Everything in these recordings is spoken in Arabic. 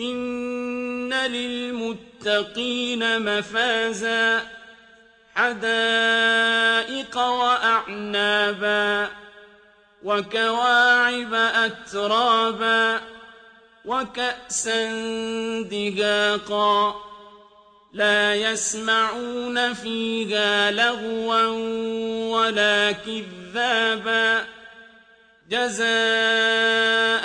إن للمتقين مفازا حدائق وأعنابا وكواعب أترابا وكأسا دهاقا لا يسمعون فيها لغوا ولا كذابا جزاء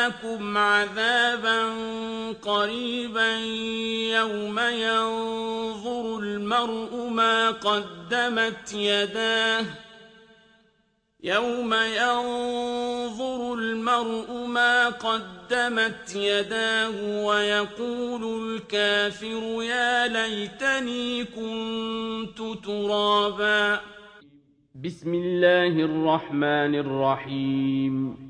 أنذرناكم عذابا قريبا يوم ينظر المرء ما قدمت يداه يوم ينظر المرء ما قدمت يداه ويقول الكافر يا ليتني كنت ترابا. بسم الله الرحمن الرحيم.